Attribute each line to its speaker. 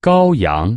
Speaker 1: 羔羊